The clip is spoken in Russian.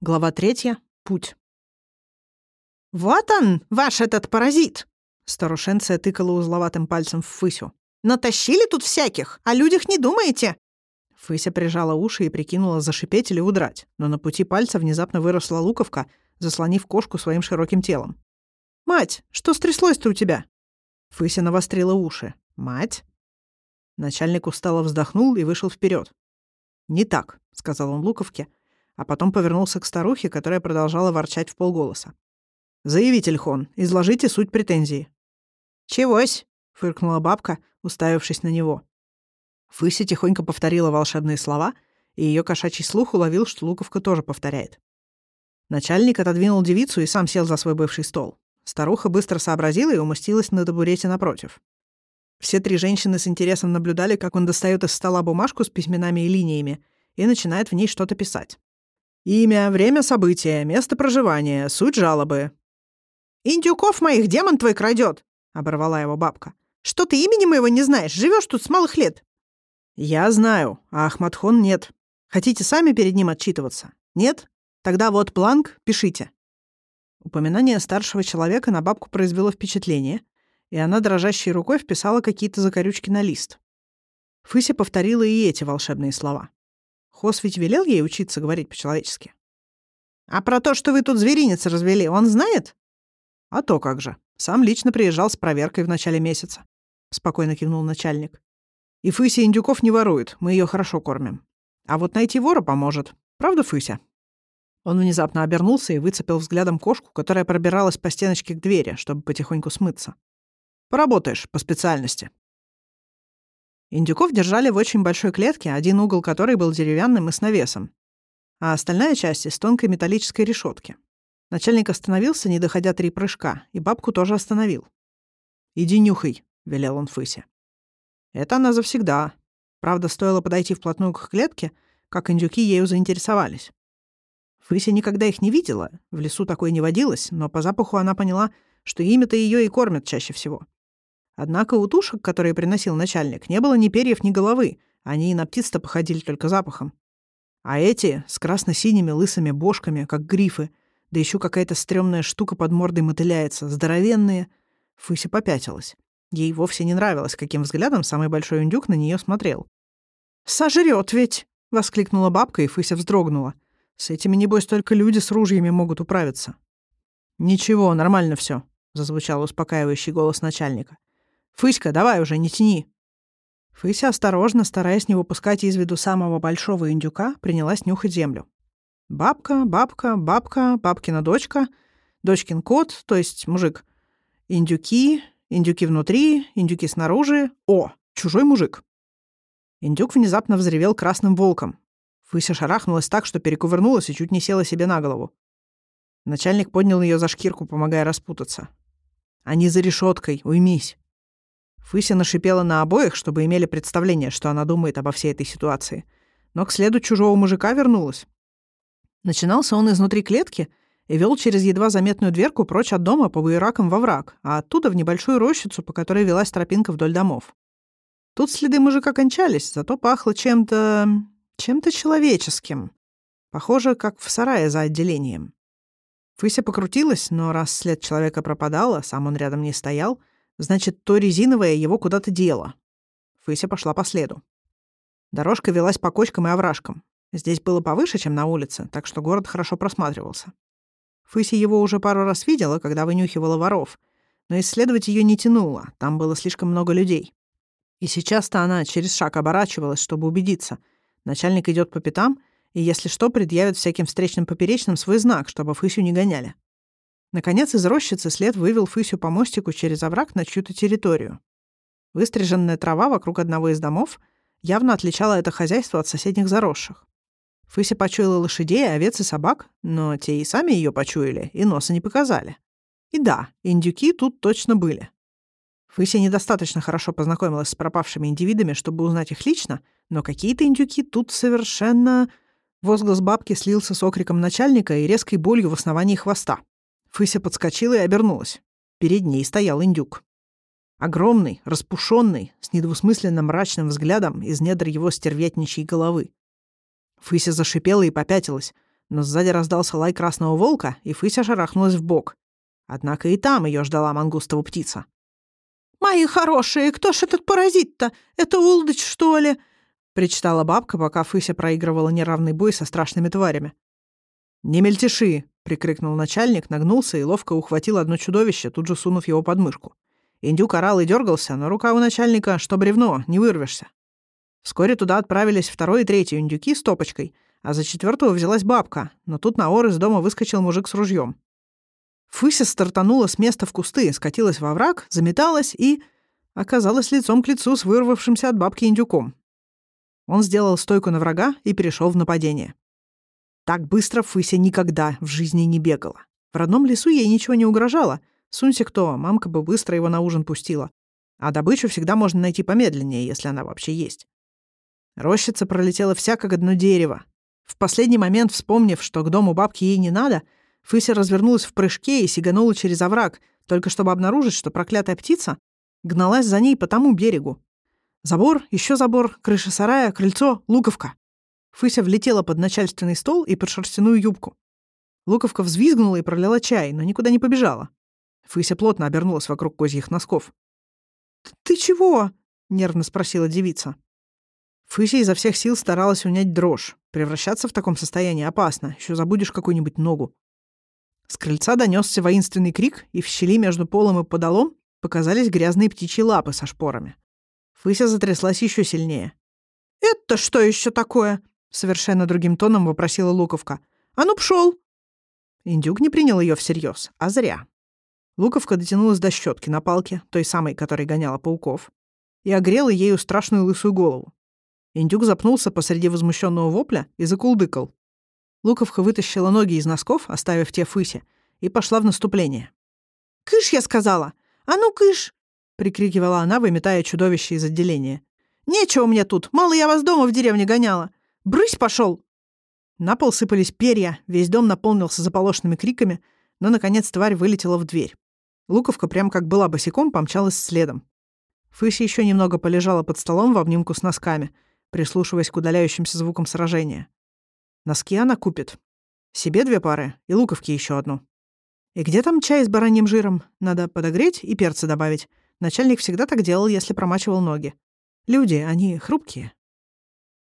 Глава третья. Путь. «Вот он, ваш этот паразит!» Старушенция тыкала узловатым пальцем в Фысю. «Натащили тут всяких, о людях не думаете!» Фыся прижала уши и прикинула зашипеть или удрать, но на пути пальца внезапно выросла луковка, заслонив кошку своим широким телом. «Мать, что стряслось-то у тебя?» Фыся навострила уши. «Мать?» Начальник устало вздохнул и вышел вперед. «Не так», — сказал он Луковке, — а потом повернулся к старухе, которая продолжала ворчать в полголоса. «Заявитель Хон, изложите суть претензии». «Чегось?» — фыркнула бабка, уставившись на него. Фыся тихонько повторила волшебные слова, и ее кошачий слух уловил, что Луковка тоже повторяет. Начальник отодвинул девицу и сам сел за свой бывший стол. Старуха быстро сообразила и умостилась на табурете напротив. Все три женщины с интересом наблюдали, как он достает из стола бумажку с письменами и линиями и начинает в ней что-то писать. Имя, время события, место проживания, суть жалобы. «Индюков моих демон твой крадет, оборвала его бабка. «Что ты имени моего не знаешь? Живешь тут с малых лет». «Я знаю, а Ахматхон нет. Хотите сами перед ним отчитываться? Нет? Тогда вот планк, пишите». Упоминание старшего человека на бабку произвело впечатление, и она дрожащей рукой вписала какие-то закорючки на лист. Фыся повторила и эти волшебные слова. Хос ведь велел ей учиться говорить по-человечески. «А про то, что вы тут зверинец развели, он знает?» «А то как же. Сам лично приезжал с проверкой в начале месяца», — спокойно кивнул начальник. «И Фыся индюков не ворует, мы ее хорошо кормим. А вот найти вора поможет. Правда, Фыся?» Он внезапно обернулся и выцепил взглядом кошку, которая пробиралась по стеночке к двери, чтобы потихоньку смыться. «Поработаешь по специальности», Индюков держали в очень большой клетке, один угол которой был деревянным и с навесом, а остальная часть — из тонкой металлической решетки. Начальник остановился, не доходя три прыжка, и бабку тоже остановил. «Иди нюхай», — велел он Фысе. Это она завсегда. Правда, стоило подойти вплотную к клетке, как индюки ею заинтересовались. Фыся никогда их не видела, в лесу такой не водилось, но по запаху она поняла, что ими-то ее и кормят чаще всего. Однако у тушек, которые приносил начальник, не было ни перьев, ни головы. Они и на птиц-то походили только запахом. А эти с красно-синими лысыми бошками, как грифы, да еще какая-то стрёмная штука под мордой мотыляется, здоровенные. Фыся попятилась. Ей вовсе не нравилось, каким взглядом самый большой индюк на нее смотрел. «Сожрет ведь!» — воскликнула бабка, и Фыся вздрогнула. «С этими, небось, только люди с ружьями могут управиться». «Ничего, нормально все, зазвучал успокаивающий голос начальника. «Фыська, давай уже, не тяни!» Фыся осторожно, стараясь не выпускать из виду самого большого индюка, принялась нюхать землю. Бабка, бабка, бабка, бабкина дочка, дочкин кот, то есть мужик. Индюки, индюки внутри, индюки снаружи. О, чужой мужик. Индюк внезапно взревел красным волком. Фыся шарахнулась так, что перекувырнулась и чуть не села себе на голову. Начальник поднял ее за шкирку, помогая распутаться. «Они за решеткой, уймись!» Фыся нашипела на обоих, чтобы имели представление, что она думает обо всей этой ситуации. Но к следу чужого мужика вернулась. Начинался он изнутри клетки и вел через едва заметную дверку прочь от дома по буеракам во враг, а оттуда в небольшую рощицу, по которой велась тропинка вдоль домов. Тут следы мужика кончались, зато пахло чем-то... чем-то человеческим. Похоже, как в сарае за отделением. Фыся покрутилась, но раз след человека пропадал, а сам он рядом не стоял, Значит, то резиновое его куда-то дело. Фыся пошла по следу. Дорожка велась по кочкам и овражкам. Здесь было повыше, чем на улице, так что город хорошо просматривался. Фыся его уже пару раз видела, когда вынюхивала воров, но исследовать ее не тянуло, там было слишком много людей. И сейчас-то она через шаг оборачивалась, чтобы убедиться. Начальник идет по пятам, и, если что, предъявит всяким встречным поперечным свой знак, чтобы Фысю не гоняли. Наконец из рощицы след вывел Фысю по мостику через овраг на чью-то территорию. Выстриженная трава вокруг одного из домов явно отличала это хозяйство от соседних заросших. Фыся почуяла лошадей, овец и собак, но те и сами ее почуяли, и носа не показали. И да, индюки тут точно были. Фыся недостаточно хорошо познакомилась с пропавшими индивидами, чтобы узнать их лично, но какие-то индюки тут совершенно... Возглас бабки слился с окриком начальника и резкой болью в основании хвоста. Фыся подскочила и обернулась. Перед ней стоял индюк. Огромный, распушенный, с недвусмысленно мрачным взглядом из недр его стервятничьей головы. Фыся зашипела и попятилась, но сзади раздался лай красного волка, и Фыся шарахнулась в бок. Однако и там ее ждала мангустова птица. «Мои хорошие, кто ж этот паразит-то? Это Улдыч, что ли?» — причитала бабка, пока Фыся проигрывала неравный бой со страшными тварями. «Не мельтеши!» — прикрикнул начальник, нагнулся и ловко ухватил одно чудовище, тут же сунув его под мышку. Индюк орал и дергался, но рука у начальника, что бревно, не вырвешься. Вскоре туда отправились второй и третий индюки с топочкой, а за четвертого взялась бабка, но тут на ор из дома выскочил мужик с ружьем. Фыся стартанула с места в кусты, скатилась во враг, заметалась и оказалась лицом к лицу с вырвавшимся от бабки индюком. Он сделал стойку на врага и перешел в нападение. Так быстро Фыся никогда в жизни не бегала. В родном лесу ей ничего не угрожало. Сунься кто, мамка бы быстро его на ужин пустила. А добычу всегда можно найти помедленнее, если она вообще есть. Рощица пролетела вся как одно дерево. В последний момент, вспомнив, что к дому бабки ей не надо, Фыся развернулась в прыжке и сиганула через овраг, только чтобы обнаружить, что проклятая птица гналась за ней по тому берегу. Забор, еще забор, крыша сарая, крыльцо, луковка. Фыся влетела под начальственный стол и под шерстяную юбку. Луковка взвизгнула и пролила чай, но никуда не побежала. Фыся плотно обернулась вокруг козьих носков. «Ты чего?» — нервно спросила девица. Фыся изо всех сил старалась унять дрожь. Превращаться в таком состоянии опасно, еще забудешь какую-нибудь ногу. С крыльца донесся воинственный крик, и в щели между полом и подолом показались грязные птичьи лапы со шпорами. Фыся затряслась еще сильнее. «Это что еще такое?» — совершенно другим тоном вопросила Луковка. «А ну, пшел!» Индюк не принял ее всерьез, а зря. Луковка дотянулась до щетки на палке, той самой, которой гоняла пауков, и огрела ею страшную лысую голову. Индюк запнулся посреди возмущенного вопля и закулдыкал. Луковка вытащила ноги из носков, оставив те Фысе, и пошла в наступление. «Кыш, я сказала! А ну, кыш!» — прикрикивала она, выметая чудовище из отделения. «Нечего мне тут! Мало я вас дома в деревне гоняла! Брысь пошел! На пол сыпались перья, весь дом наполнился заполошенными криками, но, наконец, тварь вылетела в дверь. Луковка, прям как была босиком, помчалась следом. Фыся еще немного полежала под столом в обнимку с носками, прислушиваясь к удаляющимся звукам сражения. Носки она купит. Себе две пары и луковки еще одну. И где там чай с бараньим жиром? Надо подогреть и перца добавить. Начальник всегда так делал, если промачивал ноги. Люди, они хрупкие.